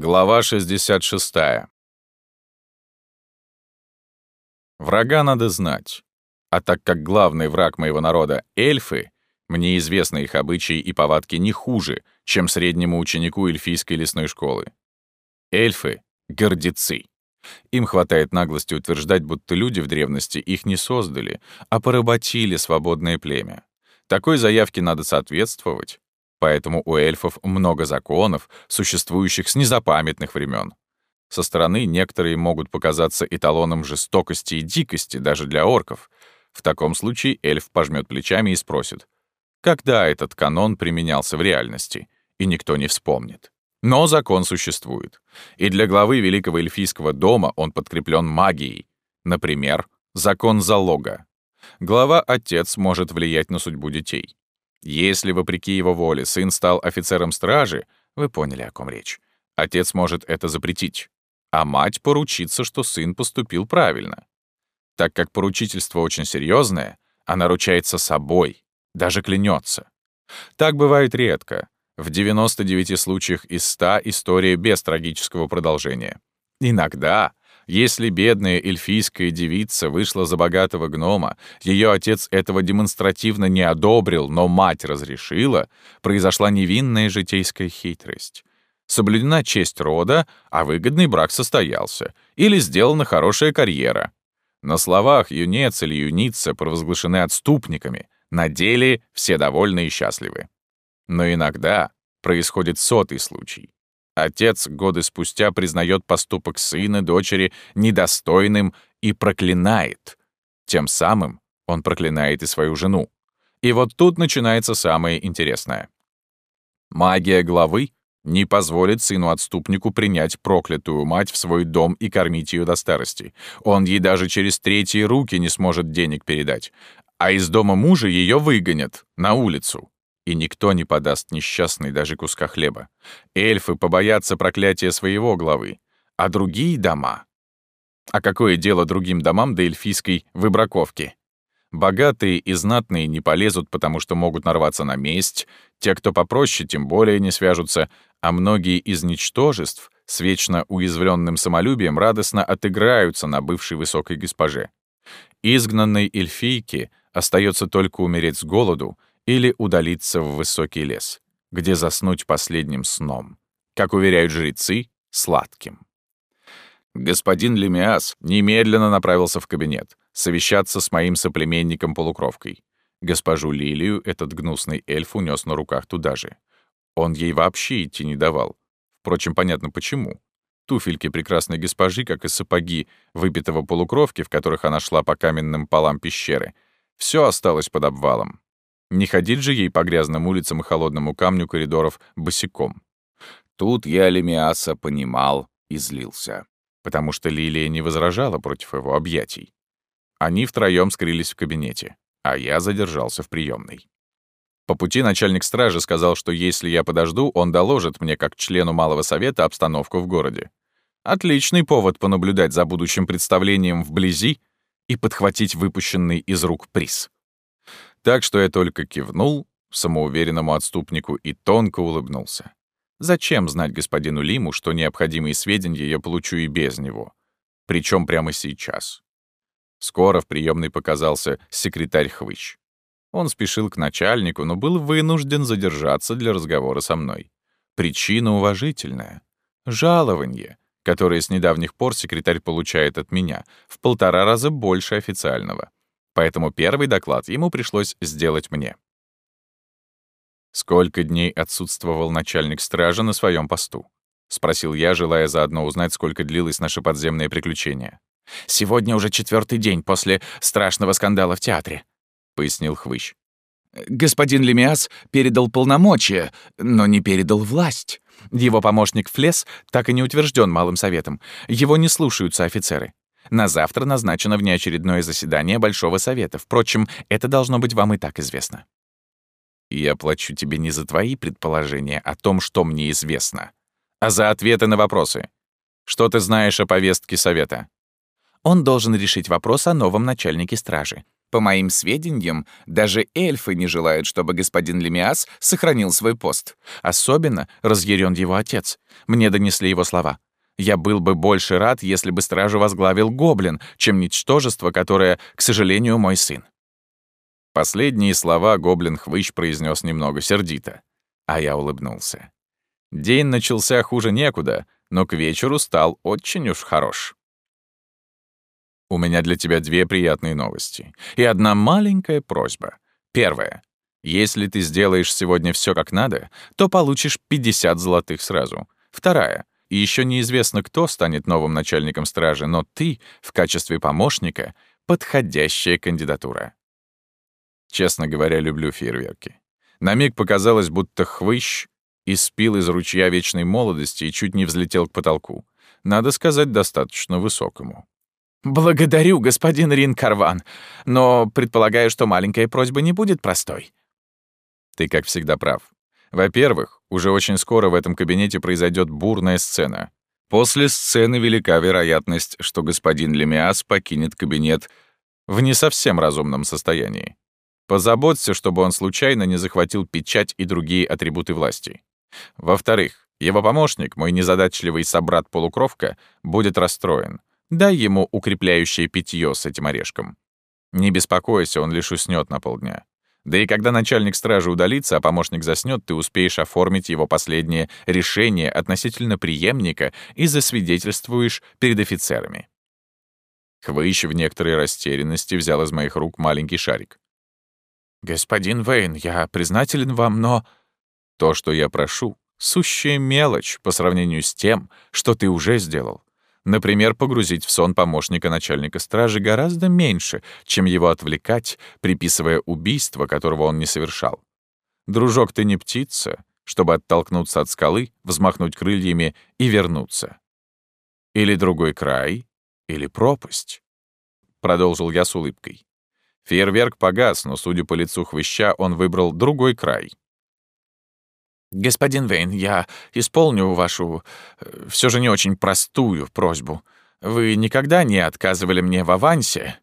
Глава 66. Врага надо знать. А так как главный враг моего народа — эльфы, мне известны их обычаи и повадки не хуже, чем среднему ученику эльфийской лесной школы. Эльфы — гордецы. Им хватает наглости утверждать, будто люди в древности их не создали, а поработили свободное племя. Такой заявке надо соответствовать, Поэтому у эльфов много законов, существующих с незапамятных времен. Со стороны некоторые могут показаться эталоном жестокости и дикости даже для орков. В таком случае эльф пожмет плечами и спросит, когда этот канон применялся в реальности, и никто не вспомнит. Но закон существует, и для главы Великого Эльфийского дома он подкреплен магией. Например, закон залога. Глава-отец может влиять на судьбу детей. Если, вопреки его воле, сын стал офицером стражи, вы поняли, о ком речь, отец может это запретить, а мать поручится, что сын поступил правильно. Так как поручительство очень серьезное, она ручается собой, даже клянется. Так бывает редко. В 99 случаях из 100 история без трагического продолжения. Иногда если бедная эльфийская девица вышла за богатого гнома, ее отец этого демонстративно не одобрил, но мать разрешила, произошла невинная житейская хитрость. Соблюдена честь рода, а выгодный брак состоялся, или сделана хорошая карьера. На словах юнец или юница провозглашены отступниками, на деле все довольны и счастливы. Но иногда происходит сотый случай. Отец годы спустя признает поступок сына, дочери недостойным и проклинает. Тем самым он проклинает и свою жену. И вот тут начинается самое интересное. Магия главы не позволит сыну-отступнику принять проклятую мать в свой дом и кормить ее до старости. Он ей даже через третьи руки не сможет денег передать. А из дома мужа ее выгонят на улицу и никто не подаст несчастной даже куска хлеба. Эльфы побоятся проклятия своего главы, а другие дома... А какое дело другим домам до эльфийской выбраковки? Богатые и знатные не полезут, потому что могут нарваться на месть, те, кто попроще, тем более не свяжутся, а многие из ничтожеств с вечно уязвленным самолюбием радостно отыграются на бывшей высокой госпоже. Изгнанной эльфийке остается только умереть с голоду, или удалиться в высокий лес, где заснуть последним сном, как уверяют жрецы, сладким. Господин Лемиас немедленно направился в кабинет, совещаться с моим соплеменником-полукровкой. Госпожу Лилию этот гнусный эльф унес на руках туда же. Он ей вообще идти не давал. Впрочем, понятно почему. Туфельки прекрасной госпожи, как и сапоги выпитого полукровки, в которых она шла по каменным полам пещеры, все осталось под обвалом. Не ходить же ей по грязным улицам и холодному камню коридоров босиком. Тут я Лемиаса понимал и злился, потому что Лилия не возражала против его объятий. Они втроем скрылись в кабинете, а я задержался в приемной. По пути начальник стражи сказал, что если я подожду, он доложит мне как члену Малого Совета обстановку в городе. Отличный повод понаблюдать за будущим представлением вблизи и подхватить выпущенный из рук приз. Так что я только кивнул самоуверенному отступнику и тонко улыбнулся. Зачем знать господину Лиму, что необходимые сведения я получу и без него? Причем прямо сейчас. Скоро в приемной показался секретарь Хвыч. Он спешил к начальнику, но был вынужден задержаться для разговора со мной. Причина уважительная. Жалование, которое с недавних пор секретарь получает от меня, в полтора раза больше официального поэтому первый доклад ему пришлось сделать мне. «Сколько дней отсутствовал начальник стражи на своем посту?» — спросил я, желая заодно узнать, сколько длилось наше подземное приключение. «Сегодня уже четвертый день после страшного скандала в театре», — пояснил Хвыщ. «Господин Лемиас передал полномочия, но не передал власть. Его помощник Флес так и не утвержден Малым Советом. Его не слушаются офицеры. На завтра назначено внеочередное заседание Большого Совета. Впрочем, это должно быть вам и так известно. Я плачу тебе не за твои предположения о том, что мне известно, а за ответы на вопросы. Что ты знаешь о повестке Совета? Он должен решить вопрос о новом начальнике стражи. По моим сведениям, даже эльфы не желают, чтобы господин Лемиас сохранил свой пост. Особенно разъярен его отец. Мне донесли его слова. Я был бы больше рад, если бы стражу возглавил гоблин, чем ничтожество, которое, к сожалению, мой сын. Последние слова гоблин-хвыщ произнес немного сердито, а я улыбнулся. День начался хуже некуда, но к вечеру стал очень уж хорош. У меня для тебя две приятные новости и одна маленькая просьба. Первая. Если ты сделаешь сегодня все как надо, то получишь 50 золотых сразу. Вторая. И еще неизвестно, кто станет новым начальником стражи, но ты, в качестве помощника, подходящая кандидатура. Честно говоря, люблю фейерверки. На миг показалось, будто хвыщ испил из ручья вечной молодости и чуть не взлетел к потолку. Надо сказать, достаточно высокому. «Благодарю, господин Рин Карван, но предполагаю, что маленькая просьба не будет простой». Ты, как всегда, прав. Во-первых, уже очень скоро в этом кабинете произойдет бурная сцена. После сцены велика вероятность, что господин Лемиас покинет кабинет в не совсем разумном состоянии. Позаботься, чтобы он случайно не захватил печать и другие атрибуты власти. Во-вторых, его помощник, мой незадачливый собрат-полукровка, будет расстроен. Дай ему укрепляющее питье с этим орешком. Не беспокойся, он лишь уснет на полдня. Да и когда начальник стражи удалится, а помощник заснет, ты успеешь оформить его последнее решение относительно преемника и засвидетельствуешь перед офицерами. Хвыщ в некоторой растерянности взял из моих рук маленький шарик. «Господин Вейн, я признателен вам, но...» «То, что я прошу, сущая мелочь по сравнению с тем, что ты уже сделал. Например, погрузить в сон помощника начальника стражи гораздо меньше, чем его отвлекать, приписывая убийство, которого он не совершал. Дружок, ты не птица, чтобы оттолкнуться от скалы, взмахнуть крыльями и вернуться. Или другой край, или пропасть. Продолжил я с улыбкой. Фейерверк погас, но, судя по лицу хвыща, он выбрал другой край. «Господин Вейн, я исполню вашу, э, все же не очень простую просьбу. Вы никогда не отказывали мне в авансе?»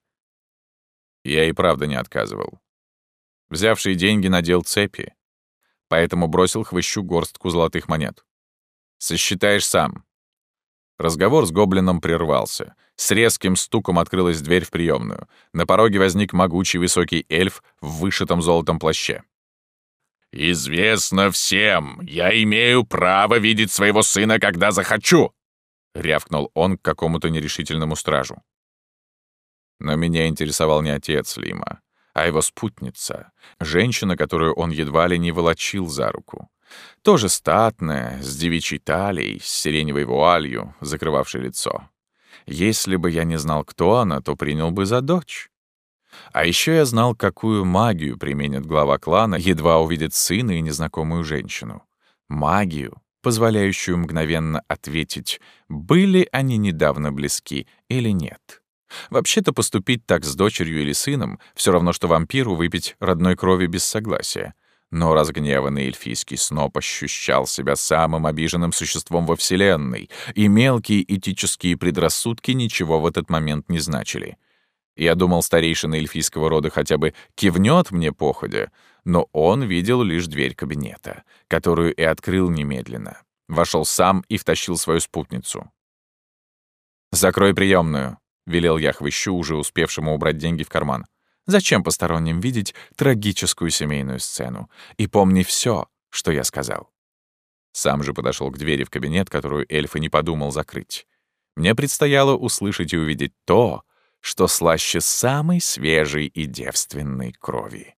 Я и правда не отказывал. Взявший деньги надел цепи, поэтому бросил хвыщу горстку золотых монет. «Сосчитаешь сам». Разговор с гоблином прервался. С резким стуком открылась дверь в приемную. На пороге возник могучий высокий эльф в вышитом золотом плаще. «Известно всем, я имею право видеть своего сына, когда захочу!» — рявкнул он к какому-то нерешительному стражу. Но меня интересовал не отец Лима, а его спутница, женщина, которую он едва ли не волочил за руку. Тоже статная, с девичьей талией, с сиреневой вуалью, закрывавшей лицо. Если бы я не знал, кто она, то принял бы за дочь. А еще я знал, какую магию применит глава клана, едва увидит сына и незнакомую женщину. Магию, позволяющую мгновенно ответить, были они недавно близки или нет. Вообще-то поступить так с дочерью или сыном все равно, что вампиру выпить родной крови без согласия. Но разгневанный эльфийский сноп ощущал себя самым обиженным существом во Вселенной, и мелкие этические предрассудки ничего в этот момент не значили. Я думал, старейшина эльфийского рода хотя бы кивнет мне походя, но он видел лишь дверь кабинета, которую и открыл немедленно. Вошел сам и втащил свою спутницу. «Закрой приемную», — велел я хвыщу, уже успевшему убрать деньги в карман. «Зачем посторонним видеть трагическую семейную сцену? И помни все, что я сказал». Сам же подошел к двери в кабинет, которую эльф и не подумал закрыть. Мне предстояло услышать и увидеть то, что слаще самой свежей и девственной крови.